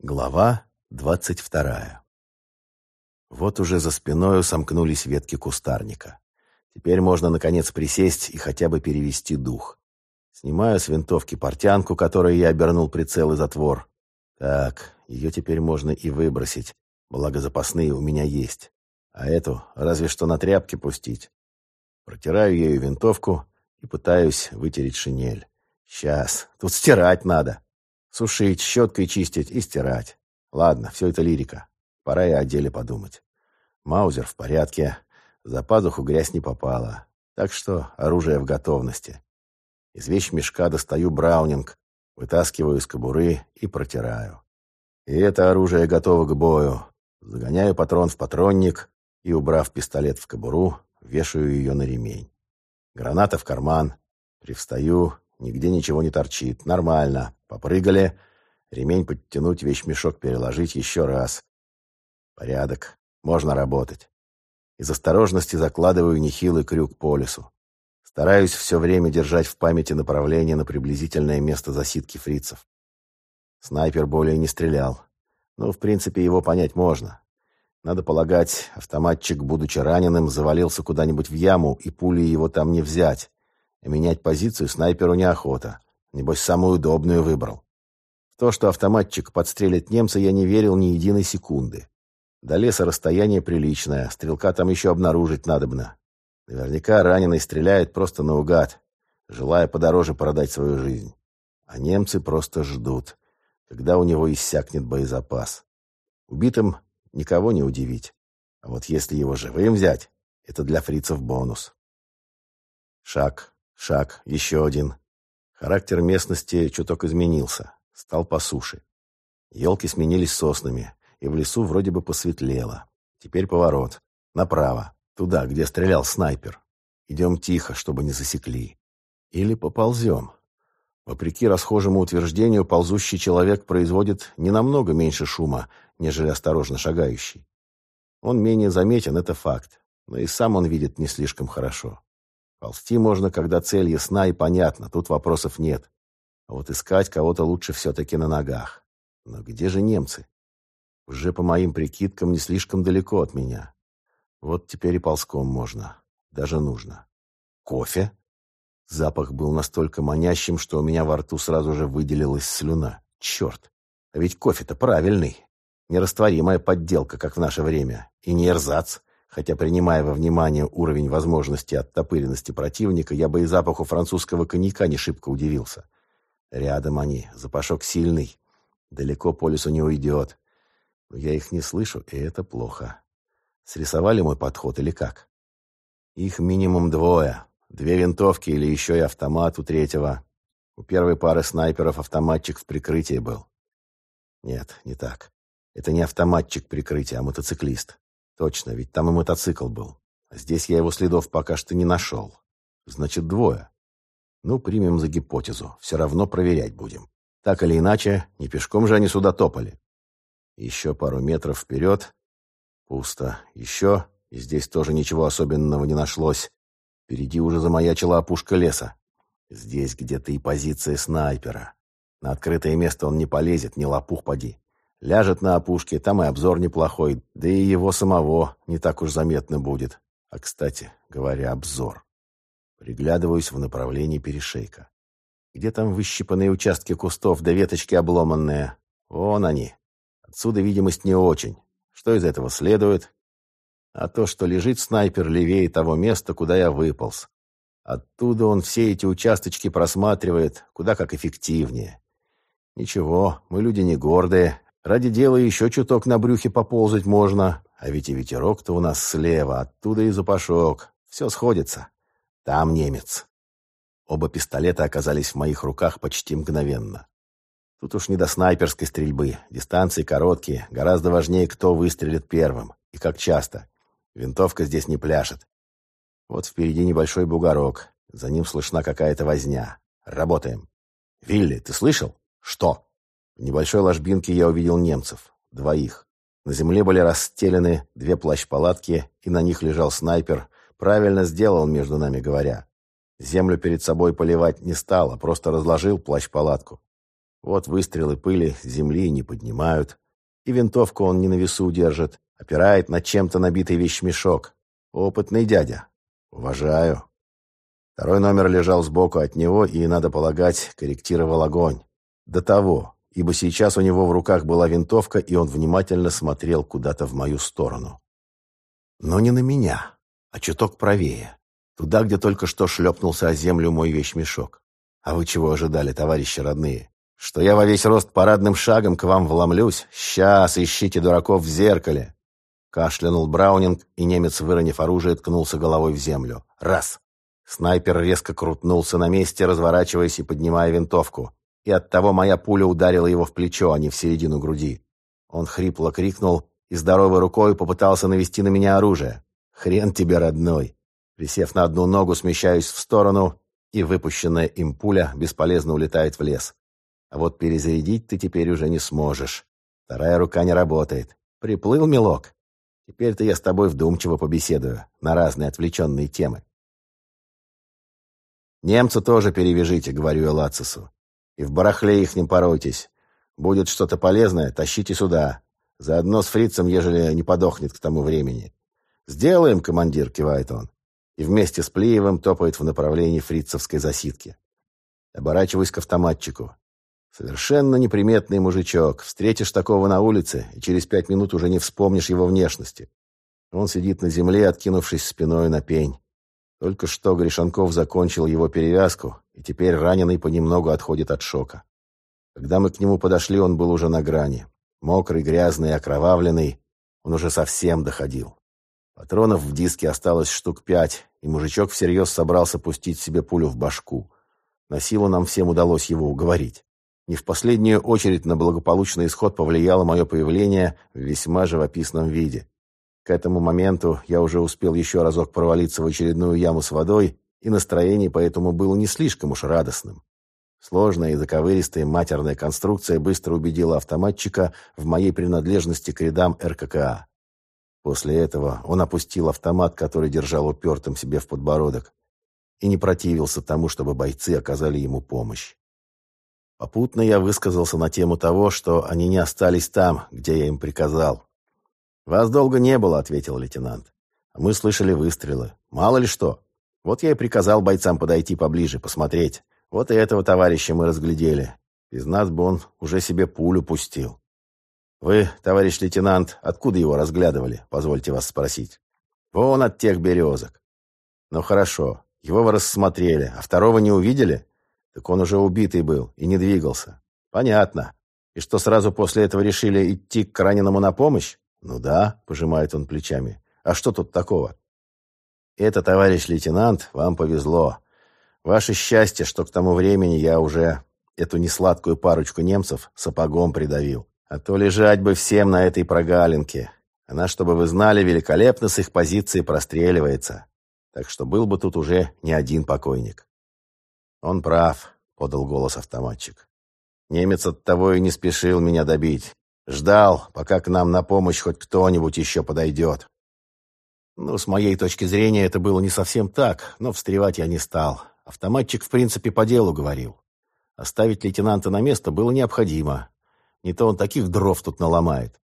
Глава двадцать вторая. Вот уже за спиною сомкнулись ветки кустарника. Теперь можно, наконец, присесть и хотя бы перевести дух. Снимаю с винтовки портянку, которой я обернул прицел и затвор. Так, ее теперь можно и выбросить, благо запасные у меня есть. А эту разве что на тряпке пустить. Протираю ею винтовку и пытаюсь вытереть шинель. Сейчас, тут стирать надо. Сушить, щеткой чистить и стирать. Ладно, все это лирика. Пора и о деле подумать. Маузер в порядке. За пазуху грязь не попала. Так что оружие в готовности. Из вещмешка достаю браунинг, вытаскиваю из кобуры и протираю. И это оружие готово к бою. Загоняю патрон в патронник и, убрав пистолет в кобуру, вешаю ее на ремень. Граната в карман. Привстаю, нигде ничего не торчит. Нормально. Попрыгали. Ремень подтянуть, вещмешок переложить еще раз. Порядок. Можно работать. Из осторожности закладываю нехилый крюк по лесу. Стараюсь все время держать в памяти направление на приблизительное место засидки фрицев. Снайпер более не стрелял. Ну, в принципе, его понять можно. Надо полагать, автоматчик, будучи раненым, завалился куда-нибудь в яму, и пули его там не взять. Менять позицию снайперу неохота. Небось, самую удобную выбрал. В то, что автоматчик подстрелит немца, я не верил ни единой секунды. До леса расстояние приличное, стрелка там еще обнаружить надобно. Наверняка раненый стреляет просто наугад, желая подороже продать свою жизнь. А немцы просто ждут, когда у него иссякнет боезапас. Убитым никого не удивить. А вот если его живым взять, это для фрицев бонус. Шаг, шаг, еще один. Характер местности чуток изменился, стал по суше. Елки сменились соснами, и в лесу вроде бы посветлело. Теперь поворот. Направо, туда, где стрелял снайпер. Идем тихо, чтобы не засекли. Или поползем. Вопреки расхожему утверждению, ползущий человек производит не намного меньше шума, нежели осторожно шагающий. Он менее заметен, это факт, но и сам он видит не слишком хорошо. Ползти можно, когда цель ясна и понятна, тут вопросов нет. А вот искать кого-то лучше все-таки на ногах. Но где же немцы? Уже по моим прикидкам не слишком далеко от меня. Вот теперь и ползком можно. Даже нужно. Кофе? Запах был настолько манящим, что у меня во рту сразу же выделилась слюна. Черт! А ведь кофе-то правильный. Нерастворимая подделка, как в наше время. И не эрзац. Хотя, принимая во внимание уровень возможностей оттопыренности противника, я бы и запаху французского коньяка не шибко удивился. Рядом они, запашок сильный. Далеко по лесу не уйдет. Но я их не слышу, и это плохо. Срисовали мой подход или как? Их минимум двое. Две винтовки или еще и автомат у третьего. У первой пары снайперов автоматчик в прикрытии был. Нет, не так. Это не автоматчик прикрытия, а мотоциклист. Точно, ведь там и мотоцикл был. А здесь я его следов пока что не нашел. Значит, двое. Ну, примем за гипотезу. Все равно проверять будем. Так или иначе, не пешком же они сюда топали. Еще пару метров вперед. Пусто. Еще. И здесь тоже ничего особенного не нашлось. Впереди уже замаячила опушка леса. Здесь где-то и позиция снайпера. На открытое место он не полезет, не лопух поди. Ляжет на опушке, там и обзор неплохой, да и его самого не так уж заметно будет. А, кстати, говоря, обзор. Приглядываюсь в направлении перешейка. Где там выщипанные участки кустов, да веточки обломанные? Вон они. Отсюда видимость не очень. Что из этого следует? А то, что лежит снайпер левее того места, куда я выполз. Оттуда он все эти участочки просматривает, куда как эффективнее. Ничего, мы люди не гордые, Ради дела еще чуток на брюхе поползать можно. А ведь и ветерок-то у нас слева, оттуда и запашок. Все сходится. Там немец. Оба пистолета оказались в моих руках почти мгновенно. Тут уж не до снайперской стрельбы. Дистанции короткие. Гораздо важнее, кто выстрелит первым. И как часто. Винтовка здесь не пляшет. Вот впереди небольшой бугорок. За ним слышна какая-то возня. Работаем. «Вилли, ты слышал?» «Что?» В небольшой ложбинке я увидел немцев. Двоих. На земле были расстелены две плащ-палатки, и на них лежал снайпер. Правильно сделал, между нами говоря. Землю перед собой поливать не стал, а просто разложил плащ-палатку. Вот выстрелы пыли земли не поднимают. И винтовку он не на весу держит, опирает на чем-то набитый вещмешок. Опытный дядя. Уважаю. Второй номер лежал сбоку от него и, надо полагать, корректировал огонь. До того, ибо сейчас у него в руках была винтовка, и он внимательно смотрел куда-то в мою сторону. Но не на меня, а чуток правее. Туда, где только что шлепнулся о землю мой вещмешок. А вы чего ожидали, товарищи родные? Что я во весь рост парадным шагом к вам вломлюсь? Сейчас ищите дураков в зеркале. Кашлянул Браунинг, и немец, выронив оружие, ткнулся головой в землю. Раз. Снайпер резко крутнулся на месте, разворачиваясь и поднимая винтовку. И оттого моя пуля ударила его в плечо, а не в середину груди. Он хрипло крикнул и здоровой рукой попытался навести на меня оружие. «Хрен тебе, родной!» Присев на одну ногу, смещаюсь в сторону, и выпущенная им пуля бесполезно улетает в лес. А вот перезарядить ты теперь уже не сможешь. Вторая рука не работает. Приплыл, милок? Теперь-то я с тобой вдумчиво побеседую на разные отвлеченные темы. Немцу тоже перевяжите, говорю я Лацису. И в барахле их не поройтесь. Будет что-то полезное, тащите сюда. Заодно с фрицем, ежели не подохнет к тому времени. «Сделаем, командир», — кивает он. И вместе с Плиевым топает в направлении фрицевской засидки. Оборачиваюсь к автоматчику. Совершенно неприметный мужичок. Встретишь такого на улице, и через пять минут уже не вспомнишь его внешности. Он сидит на земле, откинувшись спиной на пень. Только что Гришанков закончил его перевязку, и теперь раненый понемногу отходит от шока. Когда мы к нему подошли, он был уже на грани. Мокрый, грязный, окровавленный, он уже совсем доходил. Патронов в диске осталось штук пять, и мужичок всерьез собрался пустить себе пулю в башку. На силу нам всем удалось его уговорить. Не в последнюю очередь на благополучный исход повлияло мое появление в весьма живописном виде. К этому моменту я уже успел еще разок провалиться в очередную яму с водой, и настроение поэтому было не слишком уж радостным. Сложная и заковыристая матерная конструкция быстро убедила автоматчика в моей принадлежности к рядам РККА. После этого он опустил автомат, который держал упертым себе в подбородок, и не противился тому, чтобы бойцы оказали ему помощь. Попутно я высказался на тему того, что они не остались там, где я им приказал. «Вас долго не было», — ответил лейтенант. «А мы слышали выстрелы. Мало ли что. Вот я и приказал бойцам подойти поближе, посмотреть. Вот и этого товарища мы разглядели. Из нас бы он уже себе пулю пустил. Вы, товарищ лейтенант, откуда его разглядывали, позвольте вас спросить? Вон от тех березок. Ну хорошо, его вы рассмотрели, а второго не увидели? Так он уже убитый был и не двигался. Понятно. И что сразу после этого решили идти к раненому на помощь? Ну да, пожимает он плечами. А что тут такого? Это, товарищ лейтенант, вам повезло. Ваше счастье, что к тому времени я уже эту несладкую парочку немцев сапогом придавил. А то лежать бы всем на этой прогалинке. Она, чтобы вы знали, великолепно с их позиции простреливается. Так что был бы тут уже не один покойник. Он прав, подал голос автоматчик. Немец от того и не спешил меня добить. Ждал, пока к нам на помощь хоть кто-нибудь еще подойдет. Ну, с моей точки зрения, это было не совсем так, но встревать я не стал. Автоматчик, в принципе, по делу говорил. Оставить лейтенанта на место было необходимо. Не то он таких дров тут наломает.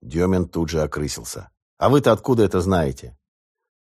Демин тут же окрысился. «А вы-то откуда это знаете?»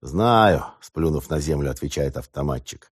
«Знаю», — сплюнув на землю, отвечает автоматчик.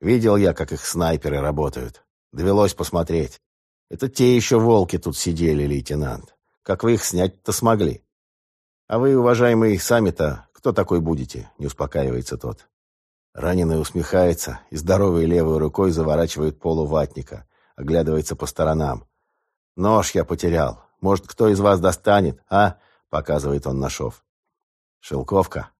«Видел я, как их снайперы работают. Довелось посмотреть. Это те еще волки тут сидели, лейтенант. Как вы их снять-то смогли?» «А вы, уважаемый, сами-то кто такой будете?» — не успокаивается тот. Раненый усмехается и здоровой левой рукой заворачивает полу ватника, оглядывается по сторонам. «Нож я потерял. Может, кто из вас достанет, а?» — показывает он на шов. «Шелковка?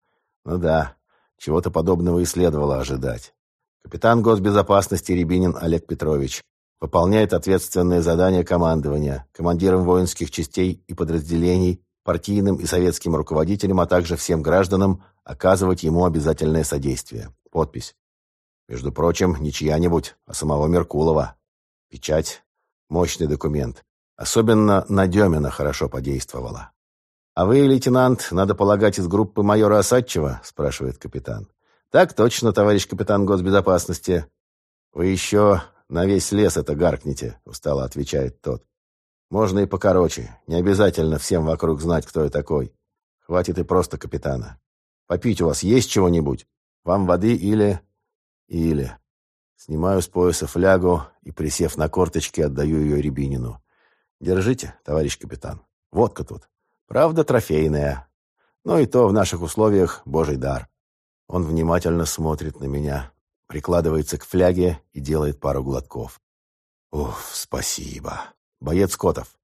Ну да, чего-то подобного и следовало ожидать. Капитан госбезопасности Рябинин Олег Петрович выполняет ответственные задания командования, командиром воинских частей и подразделений, партийным и советским руководителям, а также всем гражданам оказывать ему обязательное содействие. Подпись. Между прочим, не чья-нибудь, а самого Меркулова. Печать. Мощный документ. Особенно на Демина хорошо подействовала. «А вы, лейтенант, надо полагать, из группы майора Осадчева?» – спрашивает капитан. «Так точно, товарищ капитан госбезопасности. Вы еще на весь лес это гаркните», — устало отвечает тот. «Можно и покороче. Не обязательно всем вокруг знать, кто я такой. Хватит и просто капитана. Попить у вас есть чего-нибудь? Вам воды или... или...» Снимаю с пояса флягу и, присев на корточки, отдаю ее Рябинину. «Держите, товарищ капитан. Водка тут. Правда, трофейная. Но и то в наших условиях божий дар». Он внимательно смотрит на меня, прикладывается к фляге и делает пару глотков. «Уф, спасибо. Боец Котов».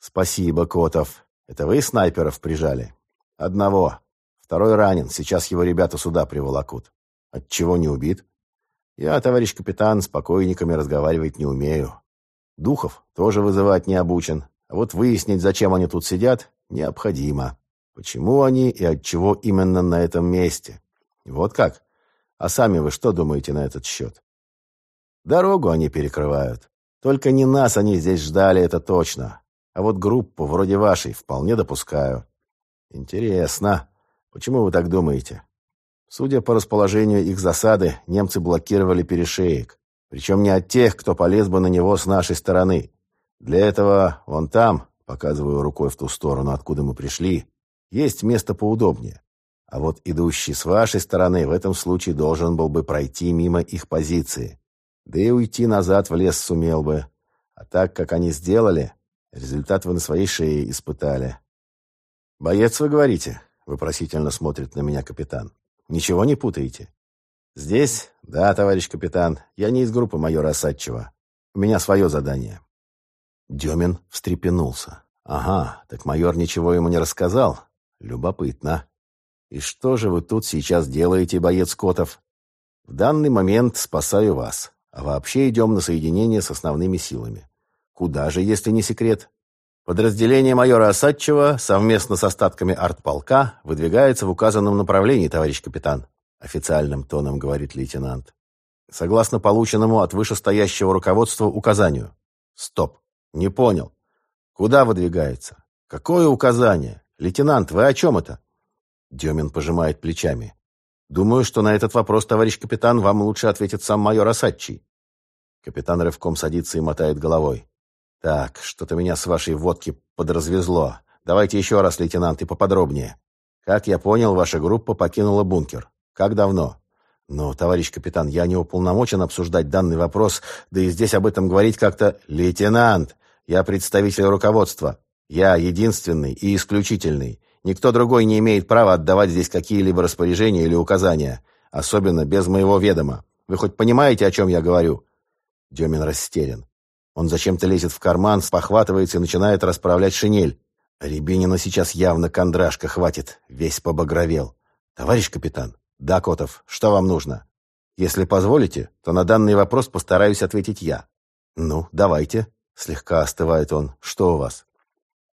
«Спасибо, Котов. Это вы снайперов прижали?» «Одного. Второй ранен. Сейчас его ребята сюда приволокут. Отчего не убит?» «Я, товарищ капитан, с покойниками разговаривать не умею. Духов тоже вызывать не обучен. А вот выяснить, зачем они тут сидят, необходимо. Почему они и от чего именно на этом месте? Вот как? А сами вы что думаете на этот счет? Дорогу они перекрывают. Только не нас они здесь ждали, это точно. А вот группу вроде вашей вполне допускаю. Интересно. Почему вы так думаете? Судя по расположению их засады, немцы блокировали перешеек. Причем не от тех, кто полез бы на него с нашей стороны. Для этого вон там, показываю рукой в ту сторону, откуда мы пришли, есть место поудобнее. А вот идущий с вашей стороны в этом случае должен был бы пройти мимо их позиции. Да и уйти назад в лес сумел бы. А так, как они сделали, результат вы на своей шее испытали. «Боец, вы говорите?» — вопросительно смотрит на меня капитан. «Ничего не путаете?» «Здесь? Да, товарищ капитан. Я не из группы майора Осадчева. У меня свое задание». Демин встрепенулся. «Ага, так майор ничего ему не рассказал? Любопытно». «И что же вы тут сейчас делаете, боец Котов?» «В данный момент спасаю вас, а вообще идем на соединение с основными силами. Куда же, если не секрет?» Подразделение майора Осадчева совместно с остатками артполка выдвигается в указанном направлении, товарищ капитан, официальным тоном говорит лейтенант. Согласно полученному от вышестоящего руководства указанию. Стоп. Не понял. Куда выдвигается? Какое указание? Лейтенант, вы о чем это? Демин пожимает плечами. «Думаю, что на этот вопрос, товарищ капитан, вам лучше ответит сам майор Осадчий». Капитан рывком садится и мотает головой. «Так, что-то меня с вашей водки подразвезло. Давайте еще раз, лейтенант, и поподробнее. Как я понял, ваша группа покинула бункер. Как давно?» «Ну, товарищ капитан, я не уполномочен обсуждать данный вопрос, да и здесь об этом говорить как-то...» «Лейтенант, я представитель руководства. Я единственный и исключительный. Никто другой не имеет права отдавать здесь какие-либо распоряжения или указания, особенно без моего ведома. Вы хоть понимаете, о чем я говорю?» Демин растерян. Он зачем-то лезет в карман, спохватывается и начинает расправлять шинель. Рябинина сейчас явно кондрашка хватит, весь побагровел. «Товарищ капитан?» «Да, Котов, что вам нужно?» «Если позволите, то на данный вопрос постараюсь ответить я». «Ну, давайте», — слегка остывает он. «Что у вас?»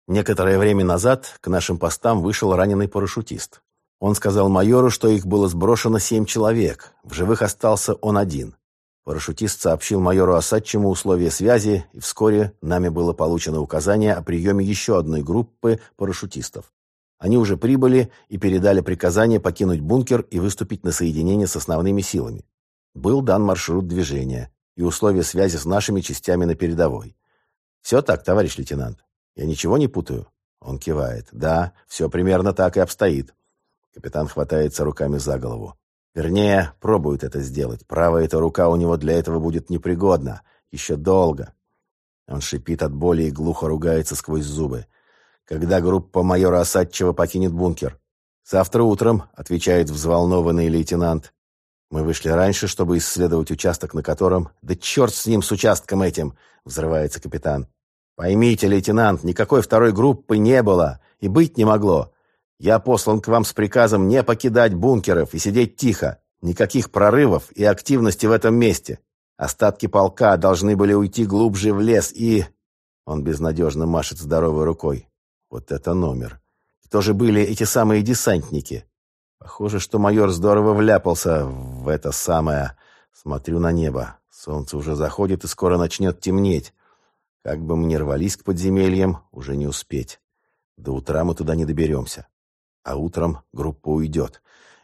Некоторое время назад к нашим постам вышел раненый парашютист. Он сказал майору, что их было сброшено семь человек. В живых остался он один. Парашютист сообщил майору Осадчему условия связи, и вскоре нами было получено указание о приеме еще одной группы парашютистов. Они уже прибыли и передали приказание покинуть бункер и выступить на соединение с основными силами. Был дан маршрут движения и условия связи с нашими частями на передовой. Все так, товарищ лейтенант. Я ничего не путаю?» Он кивает. «Да, все примерно так и обстоит». Капитан хватается руками за голову. Вернее, пробует это сделать. Правая эта рука у него для этого будет непригодна. Еще долго. Он шипит от боли и глухо ругается сквозь зубы. Когда группа майора Осадчева покинет бункер? Завтра утром, отвечает взволнованный лейтенант. Мы вышли раньше, чтобы исследовать участок, на котором... Да черт с ним, с участком этим! Взрывается капитан. Поймите, лейтенант, никакой второй группы не было и быть не могло. Я послан к вам с приказом не покидать бункеров и сидеть тихо. Никаких прорывов и активности в этом месте. Остатки полка должны были уйти глубже в лес и... Он безнадежно машет здоровой рукой. Вот это номер. Кто же были эти самые десантники? Похоже, что майор здорово вляпался в это самое... Смотрю на небо. Солнце уже заходит и скоро начнет темнеть. Как бы мы ни рвались к подземельям, уже не успеть. До утра мы туда не доберемся. А утром группа уйдет,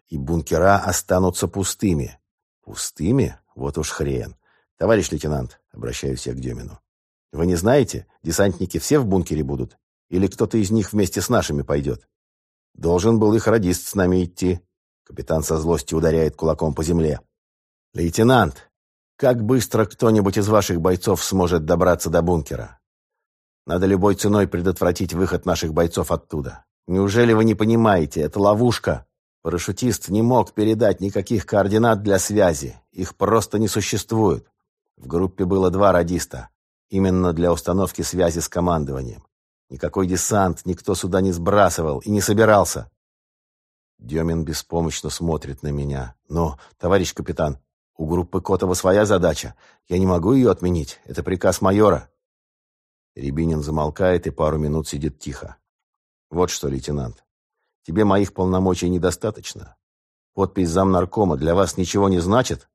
и бункера останутся пустыми. Пустыми? Вот уж хрен. «Товарищ лейтенант», — обращаюсь я к Демину, — «вы не знаете, десантники все в бункере будут? Или кто-то из них вместе с нашими пойдет?» «Должен был их радист с нами идти». Капитан со злостью ударяет кулаком по земле. «Лейтенант, как быстро кто-нибудь из ваших бойцов сможет добраться до бункера? Надо любой ценой предотвратить выход наших бойцов оттуда. Неужели вы не понимаете, это ловушка?» Парашютист не мог передать никаких координат для связи. Их просто не существует. В группе было два радиста. Именно для установки связи с командованием. Никакой десант никто сюда не сбрасывал и не собирался. Демин беспомощно смотрит на меня. Но, товарищ капитан, у группы Котова своя задача. Я не могу ее отменить. Это приказ майора. Рябинин замолкает и пару минут сидит тихо. Вот что, лейтенант, тебе моих полномочий недостаточно. Подпись замнаркома для вас ничего не значит?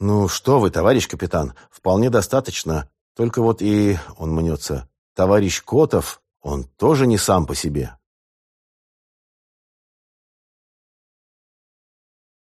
«Ну что вы, товарищ капитан, вполне достаточно. Только вот и...» — он мнется. «Товарищ Котов, он тоже не сам по себе».